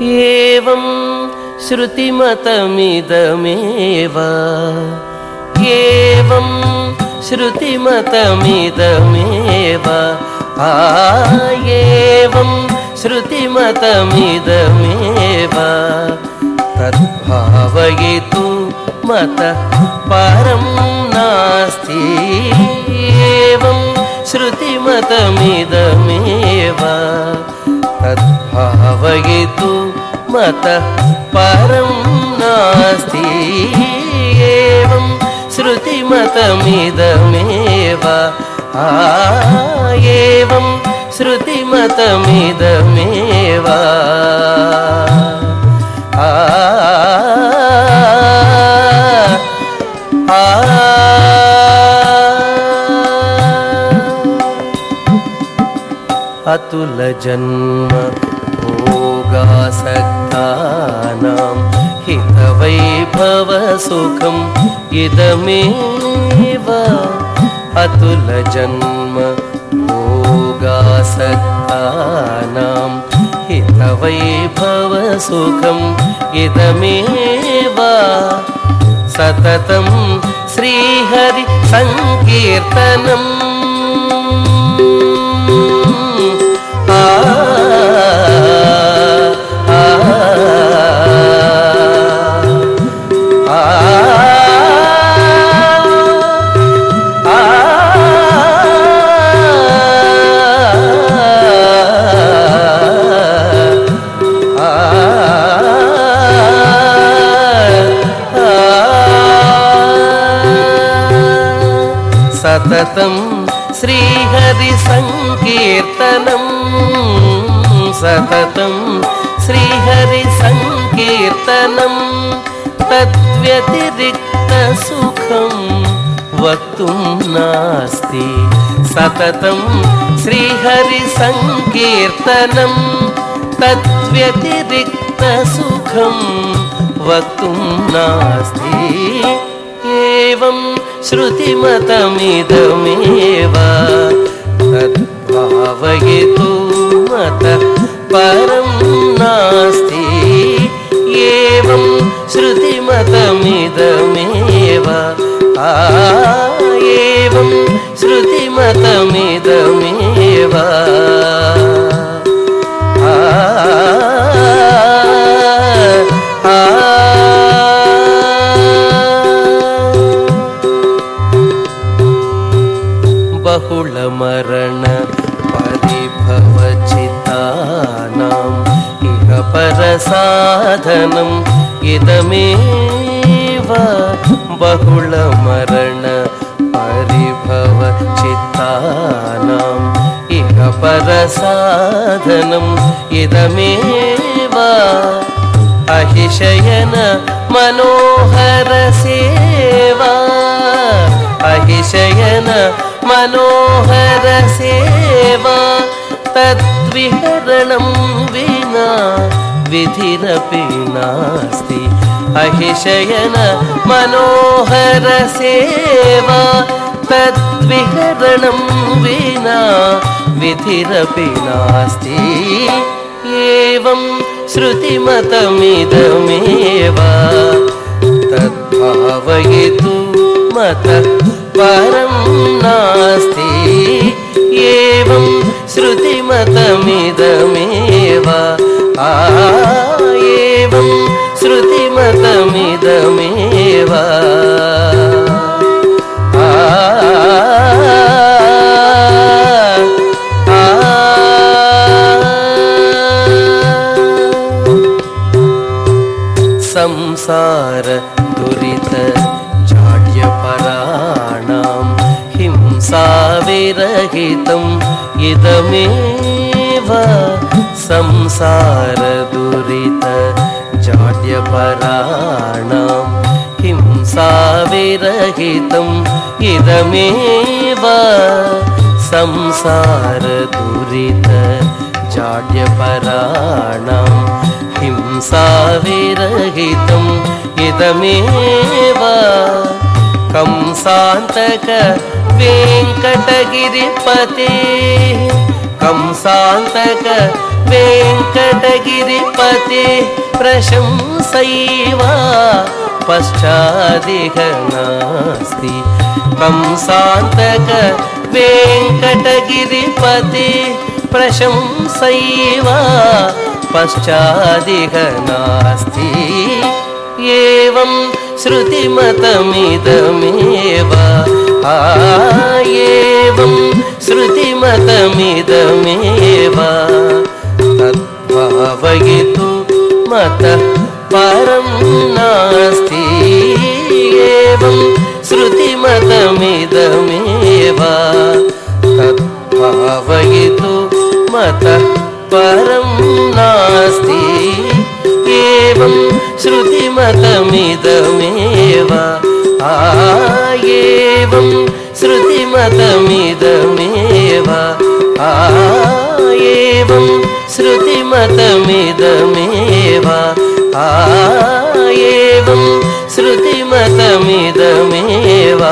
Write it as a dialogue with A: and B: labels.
A: एवं श्रुतिमतमिदमेव एवं श्रुतिमतमिदमेव आ एवं श्रुतिमतमिदमेव तद्भावयितु मत परं नास्ति एवं श्रुतिमतमिदमेव तद्भावयितु मत परं नास्ति। एवं श्रुतिमतमिदमेव। आ एवं श्रुतिमतमिदमेव। आ अतुलजन्म हितवैभवसुखम् इदमेव अतुलजन्म भोगासक्तानां हितवैभवसुखम् इदमेव सततं श्रीहरि सततं श्रीहरिसङ्कीर्तनम् सततं श्रीहरिसङ्कीर्तनं तद्व्यतिरिक्तसुखं वक्तुं नास्ति सततं श्रीहरिसङ्कीर्तनं तद्व्यतिरिक्तसुखं वक्तुं नास्ति एवं श्रुतिमतमिदमेव तद्भावयितु मत परं नास्ति। एवं श्रुतिमतमिदमेव। आ एवं श्रुतिमतमिदमेव परसाधनम् इदमेव बहुलमरण परिभवचितानाम् इह परसाधनम् इदमेव अहिशयन मनोहरसेवा अहिशयन मनोहरसेवा तद्विहरणं विना विधिरपि नास्ति। अहिशयन मनोहरसेवा तद्विहरणं विना विधिरपि नास्ति। एवं श्रुतिमतमिदमेव। तद्भावयितु मत परं नास्ति। एवं श्रुतिमतमिदमेव। आ हिंसाविरहितम् इदमेव संसार दुरित जाड्यपराणां हिंसाविरहितम् इदमेव संसार दुरित जाड्यपराणां हिंसाविरहितम् इदमेव कंसान्तक वेङ्कटगिरिपते। कंसान्तक वेङ्कटगिरिपते। प्रशंसैव पश्चादिह नास्ति कंसान्तक वेङ्कटगिरिपते। प्रशंसैव पश्चादिह नास्ति एवं श्रुतिमतमिदमेव। एवं श्रुतिमतमिदमेव। तद्भावयितु मतः परं नास्ति एवं श्रुतिमतमिदमेव। तद्भावयितु मतः परं नास्ति एवं श्रुतिमतमिदमेव। आ एवं श्रुतिमतमिदमेव। आ एवं श्रुतिमतमिदमेव। आ एवं श्रुतिमतमिदमेव